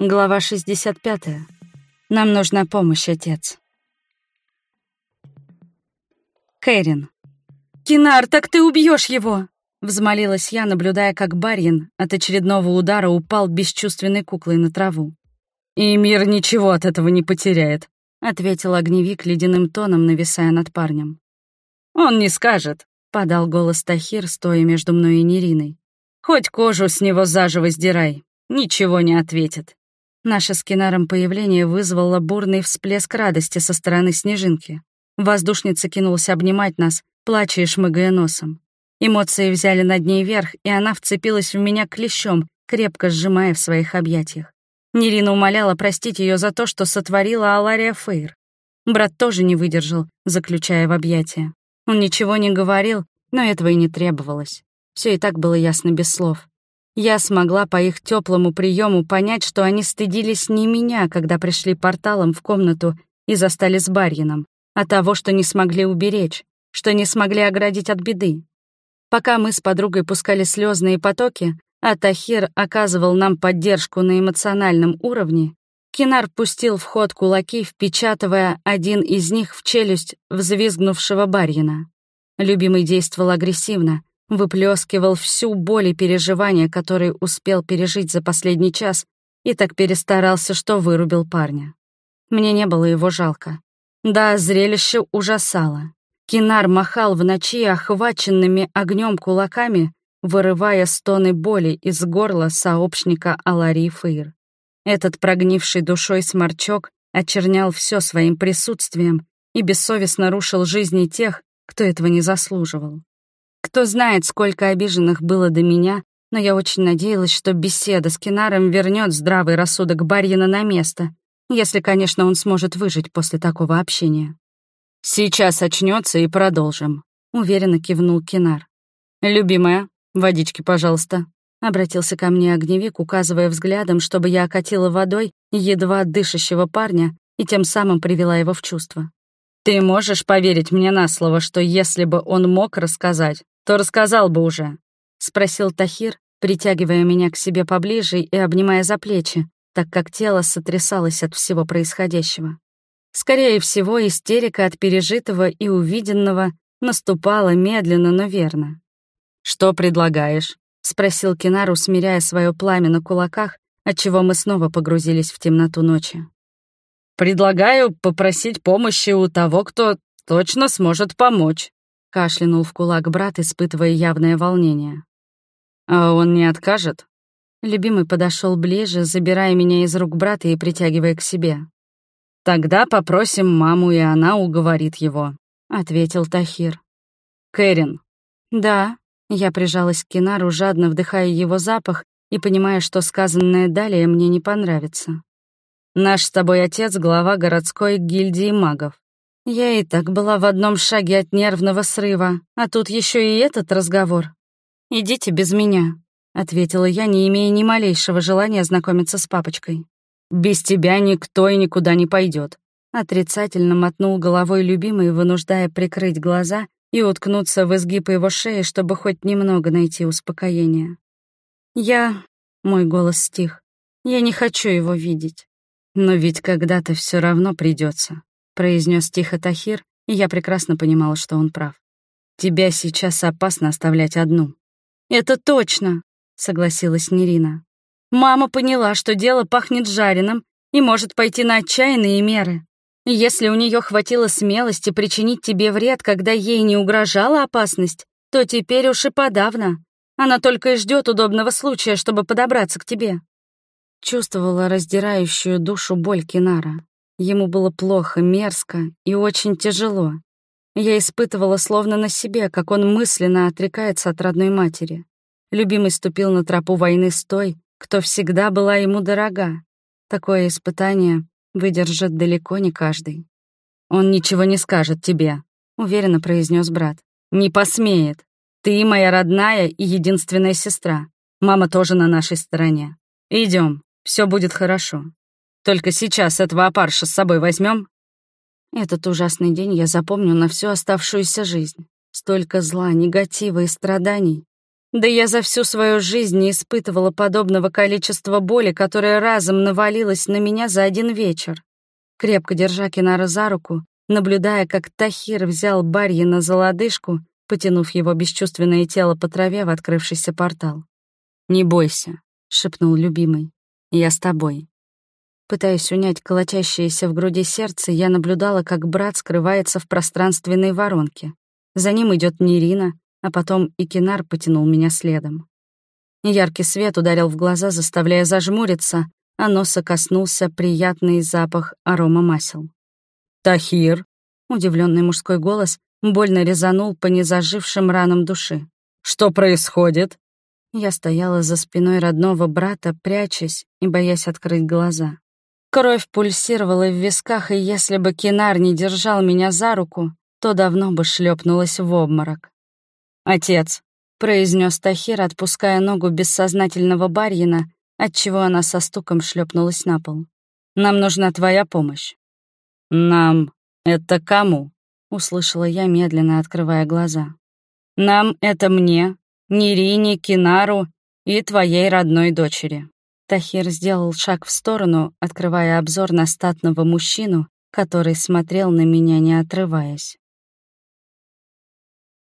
Глава 65. Нам нужна помощь, отец. Кэрин. «Кинар, так ты убьешь его!» Взмолилась я, наблюдая, как Барьин от очередного удара упал бесчувственной куклой на траву. «И мир ничего от этого не потеряет», — ответил огневик ледяным тоном, нависая над парнем. «Он не скажет», — подал голос Тахир, стоя между мной и Нериной. «Хоть кожу с него заживо сдирай, ничего не ответит». Наше с Кинаром появление вызвало бурный всплеск радости со стороны Снежинки. Воздушница кинулась обнимать нас, плача и шмыгая носом. Эмоции взяли над ней верх, и она вцепилась в меня клещом, крепко сжимая в своих объятиях. Нерина умоляла простить ее за то, что сотворила Алария Фейр. Брат тоже не выдержал, заключая в объятия. Он ничего не говорил, но этого и не требовалось. Все и так было ясно без слов. Я смогла по их теплому приему понять, что они стыдились не меня, когда пришли порталом в комнату и застали с Барьином, а того, что не смогли уберечь, что не смогли оградить от беды. Пока мы с подругой пускали слезные потоки, а Тахир оказывал нам поддержку на эмоциональном уровне, Кинар пустил в ход кулаки, впечатывая один из них в челюсть взвизгнувшего Барьина. Любимый действовал агрессивно, выплескивал всю боль и переживания, которые успел пережить за последний час, и так перестарался, что вырубил парня. Мне не было его жалко. Да, зрелище ужасало. Кинар махал в ночи охваченными огнем кулаками, вырывая стоны боли из горла сообщника Аларии Фейр. Этот прогнивший душой сморчок очернял все своим присутствием и бессовестно рушил жизни тех, кто этого не заслуживал. Кто знает, сколько обиженных было до меня, но я очень надеялась, что беседа с Кинаром вернет здравый рассудок Барьина на место, если, конечно, он сможет выжить после такого общения. «Сейчас очнется и продолжим», — уверенно кивнул Кинар. «Любимая, водички, пожалуйста», — обратился ко мне огневик, указывая взглядом, чтобы я окатила водой едва дышащего парня и тем самым привела его в чувство. «Ты можешь поверить мне на слово, что если бы он мог рассказать, то рассказал бы уже», — спросил Тахир, притягивая меня к себе поближе и обнимая за плечи, так как тело сотрясалось от всего происходящего. Скорее всего, истерика от пережитого и увиденного наступала медленно, но верно. «Что предлагаешь?» — спросил Кинар, усмиряя свое пламя на кулаках, отчего мы снова погрузились в темноту ночи. «Предлагаю попросить помощи у того, кто точно сможет помочь», Кашлянул в кулак брат, испытывая явное волнение. «А он не откажет?» Любимый подошел ближе, забирая меня из рук брата и притягивая к себе. «Тогда попросим маму, и она уговорит его», — ответил Тахир. «Кэрин». «Да». Я прижалась к Кинару, жадно вдыхая его запах и понимая, что сказанное далее мне не понравится. «Наш с тобой отец — глава городской гильдии магов. Я и так была в одном шаге от нервного срыва, а тут еще и этот разговор. «Идите без меня», — ответила я, не имея ни малейшего желания знакомиться с папочкой. «Без тебя никто и никуда не пойдет. Отрицательно мотнул головой любимый, вынуждая прикрыть глаза и уткнуться в изгиб его шеи, чтобы хоть немного найти успокоение. «Я...» — мой голос стих. «Я не хочу его видеть. Но ведь когда-то все равно придется произнес тихо Тахир, и я прекрасно понимала, что он прав. «Тебя сейчас опасно оставлять одну». «Это точно», — согласилась Нерина. «Мама поняла, что дело пахнет жареным и может пойти на отчаянные меры. Если у нее хватило смелости причинить тебе вред, когда ей не угрожала опасность, то теперь уж и подавно. Она только и ждет удобного случая, чтобы подобраться к тебе». Чувствовала раздирающую душу боль Кинара. Ему было плохо, мерзко и очень тяжело. Я испытывала словно на себе, как он мысленно отрекается от родной матери. Любимый ступил на тропу войны с той, кто всегда была ему дорога. Такое испытание выдержит далеко не каждый. «Он ничего не скажет тебе», — уверенно произнес брат. «Не посмеет. Ты моя родная и единственная сестра. Мама тоже на нашей стороне. Идем, все будет хорошо». Только сейчас этого опарша с собой возьмем. Этот ужасный день я запомню на всю оставшуюся жизнь. Столько зла, негатива и страданий. Да я за всю свою жизнь не испытывала подобного количества боли, которое разом навалилось на меня за один вечер. Крепко держа Кинара за руку, наблюдая, как Тахир взял Барьина за лодыжку, потянув его бесчувственное тело по траве в открывшийся портал. «Не бойся», — шепнул любимый, — «я с тобой». Пытаясь унять колотящееся в груди сердце, я наблюдала, как брат скрывается в пространственной воронке. За ним идет Нерина, а потом и Кинар потянул меня следом. Яркий свет ударил в глаза, заставляя зажмуриться, а носа коснулся приятный запах арома масел. «Тахир!» — удивленный мужской голос больно резанул по незажившим ранам души. «Что происходит?» Я стояла за спиной родного брата, прячась и боясь открыть глаза. Кровь пульсировала в висках, и если бы Кинар не держал меня за руку, то давно бы шлепнулась в обморок. «Отец», — произнес Тахир, отпуская ногу бессознательного барьина, отчего она со стуком шлепнулась на пол. «Нам нужна твоя помощь». «Нам? Это кому?» — услышала я, медленно открывая глаза. «Нам — это мне, Нерине, Кинару и твоей родной дочери». Тахир сделал шаг в сторону, открывая обзор на статного мужчину, который смотрел на меня, не отрываясь.